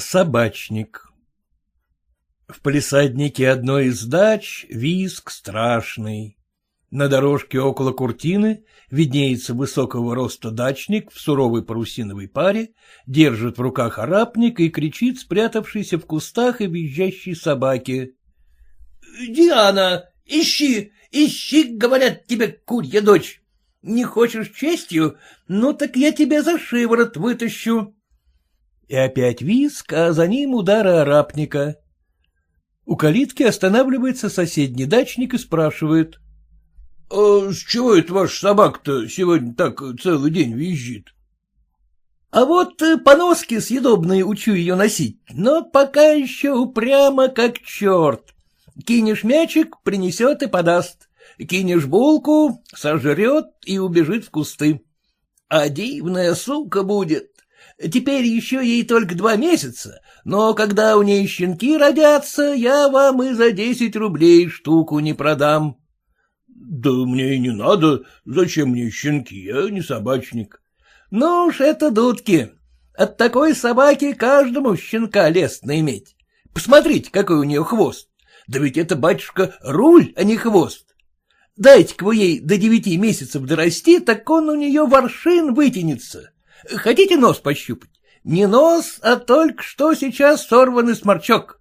Собачник В палисаднике одной из дач виск страшный. На дорожке около куртины виднеется высокого роста дачник в суровой парусиновой паре, держит в руках арапник и кричит спрятавшийся в кустах и визжащей собаке. — Диана, ищи, ищи, говорят тебе, курья дочь. Не хочешь честью? Ну так я тебя за шиворот вытащу. И опять виск, а за ним удары арапника. У калитки останавливается соседний дачник и спрашивает. — А с чего это ваш собак-то сегодня так целый день визжит? — А вот э, поноски съедобные учу ее носить, но пока еще упрямо как черт. Кинешь мячик, принесет и подаст. Кинешь булку, сожрет и убежит в кусты. А дивная сука будет. Теперь еще ей только два месяца, но когда у ней щенки родятся, я вам и за десять рублей штуку не продам. — Да мне и не надо. Зачем мне щенки? Я не собачник. — Ну уж это дудки. От такой собаки каждому щенка лестно иметь. Посмотрите, какой у нее хвост. Да ведь это, батюшка, руль, а не хвост. Дайте-ка вы ей до девяти месяцев дорасти, так он у нее воршин вытянется. Хотите нос пощупать? Не нос, а только что сейчас сорванный сморчок.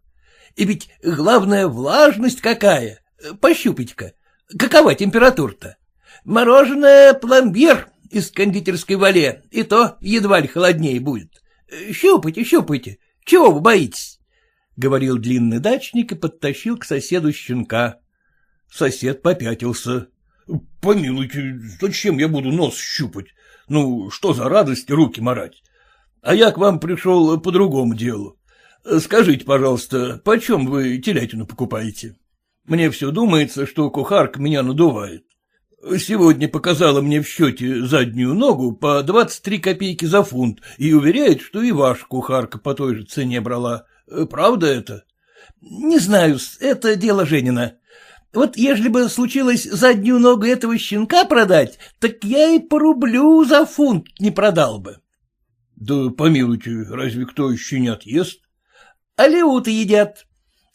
И ведь главная влажность какая. Пощупайте-ка. Какова температура-то? Мороженое пломбир из кондитерской вале, и то едва ли холоднее будет. Щупайте, щупайте. Чего вы боитесь? — говорил длинный дачник и подтащил к соседу щенка. Сосед попятился. — Помилуйте, зачем я буду нос щупать? Ну, что за радость руки марать? А я к вам пришел по другому делу. Скажите, пожалуйста, почем вы телятину покупаете? Мне все думается, что кухарка меня надувает. Сегодня показала мне в счете заднюю ногу по 23 копейки за фунт и уверяет, что и ваша кухарка по той же цене брала. Правда это? — Не знаю, это дело Женина. Вот ежели бы случилось заднюю ногу этого щенка продать, так я и по рублю за фунт не продал бы. — Да помилуйте, разве кто щенят ест? — Алеуты едят.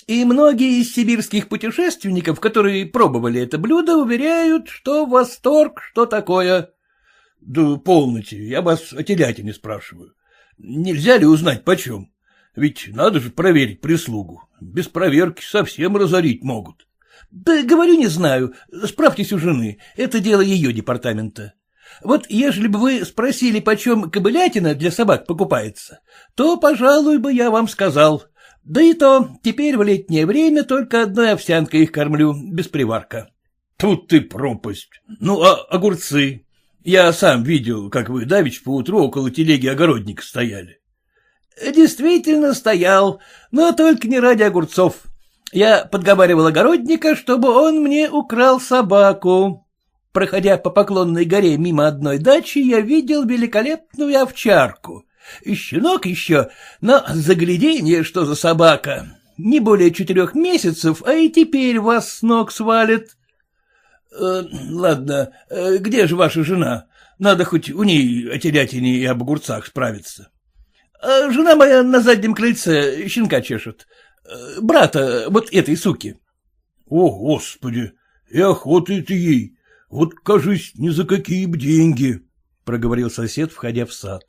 И многие из сибирских путешественников, которые пробовали это блюдо, уверяют, что восторг, что такое. — Да полноте, я вас о телятине спрашиваю. Нельзя ли узнать почем? Ведь надо же проверить прислугу. Без проверки совсем разорить могут. — Да говорю, не знаю. Справьтесь у жены. Это дело ее департамента. Вот ежели бы вы спросили, почем кобылятина для собак покупается, то, пожалуй, бы я вам сказал. Да и то, теперь в летнее время только одной овсянкой их кормлю, без приварка. Тут ты пропасть. Ну, а огурцы? Я сам видел, как вы давич поутру около телеги огородника стояли. Действительно стоял, но только не ради огурцов. Я подговаривал огородника, чтобы он мне украл собаку. Проходя по Поклонной горе мимо одной дачи, я видел великолепную овчарку. Щенок еще, но загляденье, что за собака. Не более четырех месяцев, а и теперь вас с ног свалит. Э, ладно, э, где же ваша жена? Надо хоть у ней о телятине и об огурцах справиться. Э, жена моя на заднем крыльце щенка чешет. Э, брата вот этой суки. — О, Господи! И охота ты ей! Вот, кажись, ни за какие б деньги! — проговорил сосед, входя в сад.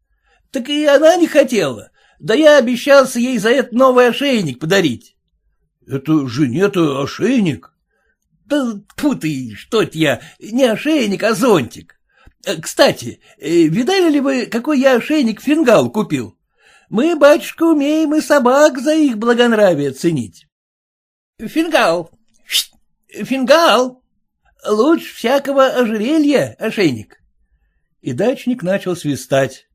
— Так и она не хотела. Да я обещался ей за это новый ошейник подарить. — Это жене-то ошейник? — Да тьфу ты, что это я, не ошейник, а зонтик. Э, кстати, видали ли вы, какой я ошейник фингал купил? Мы, батюшка, умеем и собак за их благонравие ценить. Фингал, фингал, лучше всякого ожерелья ошейник. И дачник начал свистать.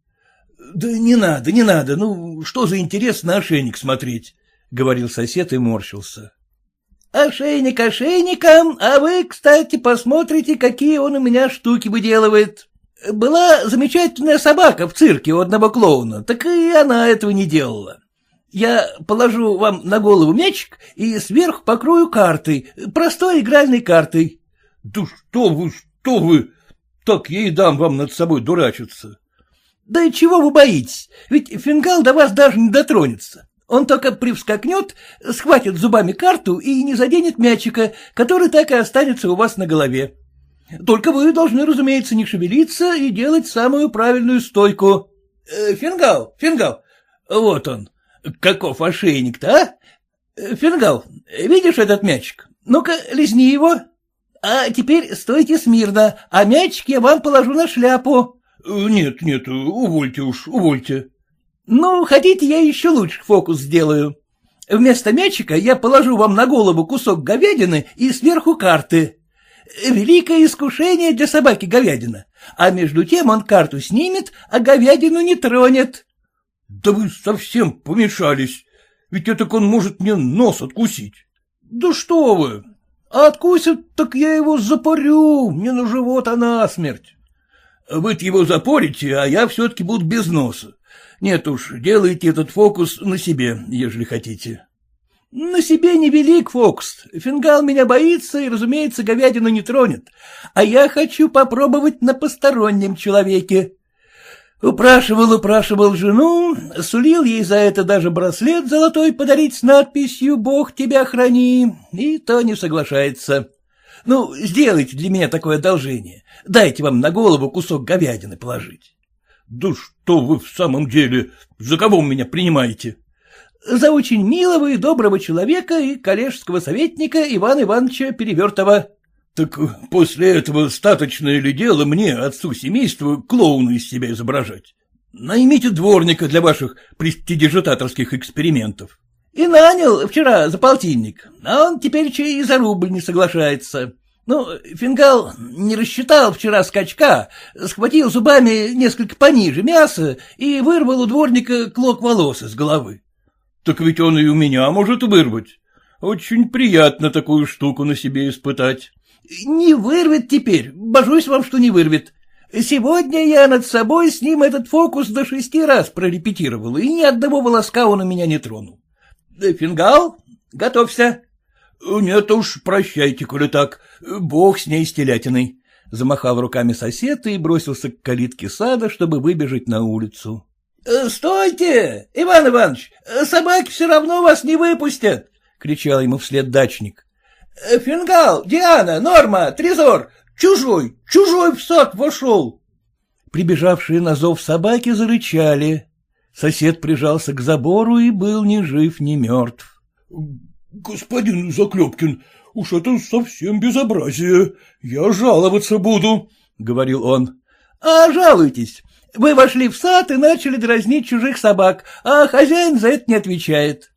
— Да не надо, не надо, ну что за интерес на ошейник смотреть, — говорил сосед и морщился. — Ошейник ошейником, а вы, кстати, посмотрите, какие он у меня штуки выделывает. Была замечательная собака в цирке у одного клоуна, так и она этого не делала. Я положу вам на голову мячик и сверху покрою картой, простой игральной картой. — Да что вы, что вы! Так я и дам вам над собой дурачиться. — Да и чего вы боитесь? Ведь фингал до вас даже не дотронется. Он только привскакнет, схватит зубами карту и не заденет мячика, который так и останется у вас на голове. Только вы должны, разумеется, не шевелиться и делать самую правильную стойку. Э, фингал, фингал, вот он. Каков ошейник-то, а? Э, фингал, видишь этот мячик? Ну-ка, лизни его. А теперь стойте смирно, а мячик я вам положу на шляпу. Э, — Нет, нет, увольте уж, увольте. — Ну, хотите, я еще лучше фокус сделаю. Вместо мячика я положу вам на голову кусок говядины и сверху карты. Великое искушение для собаки говядина, а между тем он карту снимет, а говядину не тронет. — Да вы совсем помешались, ведь это он может мне нос откусить. — Да что вы, а откусит, так я его запорю, не на живот, а на смерть. вы его запорите, а я все-таки буду без носа. Нет уж, делайте этот фокус на себе, ежели хотите. — На себе невелик фокус. Фингал меня боится и, разумеется, говядину не тронет. А я хочу попробовать на постороннем человеке. Упрашивал, упрашивал жену, сулил ей за это даже браслет золотой подарить с надписью «Бог тебя храни», и то не соглашается. Ну, сделайте для меня такое одолжение. Дайте вам на голову кусок говядины положить. Да что вы в самом деле, за кого меня принимаете? За очень милого и доброго человека и коллежского советника Ивана Ивановича Перевертова. Так после этого статочное ли дело мне, отцу семейства, клоуна из себя изображать? Наймите дворника для ваших престидижитаторских экспериментов. И нанял вчера за полтинник, а он теперь и за рубль не соглашается. Ну, фингал не рассчитал вчера скачка, схватил зубами несколько пониже мяса и вырвал у дворника клок волос из головы. — Так ведь он и у меня может вырвать. Очень приятно такую штуку на себе испытать. — Не вырвет теперь, божусь вам, что не вырвет. Сегодня я над собой с ним этот фокус до шести раз прорепетировал, и ни одного волоска он у меня не тронул. Фингал, готовься. — Нет уж, прощайте, коли так, бог с ней с телятиной. Замахал руками сосед и бросился к калитке сада, чтобы выбежать на улицу. «Э, — Стойте, Иван Иванович, собаки все равно вас не выпустят! — кричал ему вслед дачник. «Э, — Фингал, Диана, Норма, Трезор, чужой, чужой в сад вошел! Прибежавшие на зов собаки зарычали. Сосед прижался к забору и был ни жив, ни мертв. — Господин Заклепкин, уж это совсем безобразие. Я жаловаться буду, — говорил он. — А жалуйтесь. Вы вошли в сад и начали дразнить чужих собак, а хозяин за это не отвечает.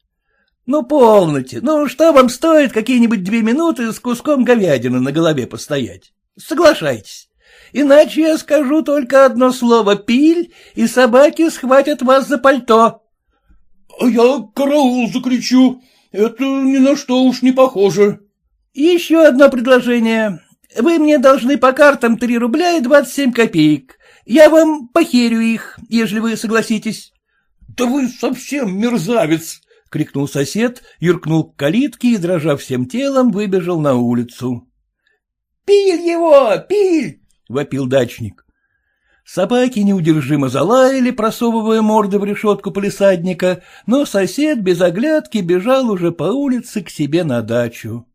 Ну, полноте, ну что вам стоит какие-нибудь две минуты с куском говядины на голове постоять? Соглашайтесь. Иначе я скажу только одно слово «пиль», и собаки схватят вас за пальто. — А я караул закричу. Это ни на что уж не похоже. — Еще одно предложение. Вы мне должны по картам три рубля и двадцать семь копеек. Я вам похерю их, ежели вы согласитесь. — Да вы совсем мерзавец! — крикнул сосед, юркнул к калитке и, дрожа всем телом, выбежал на улицу. — Пиль его, пиль! — вопил дачник. Собаки неудержимо залаяли, просовывая морды в решетку полисадника, но сосед без оглядки бежал уже по улице к себе на дачу.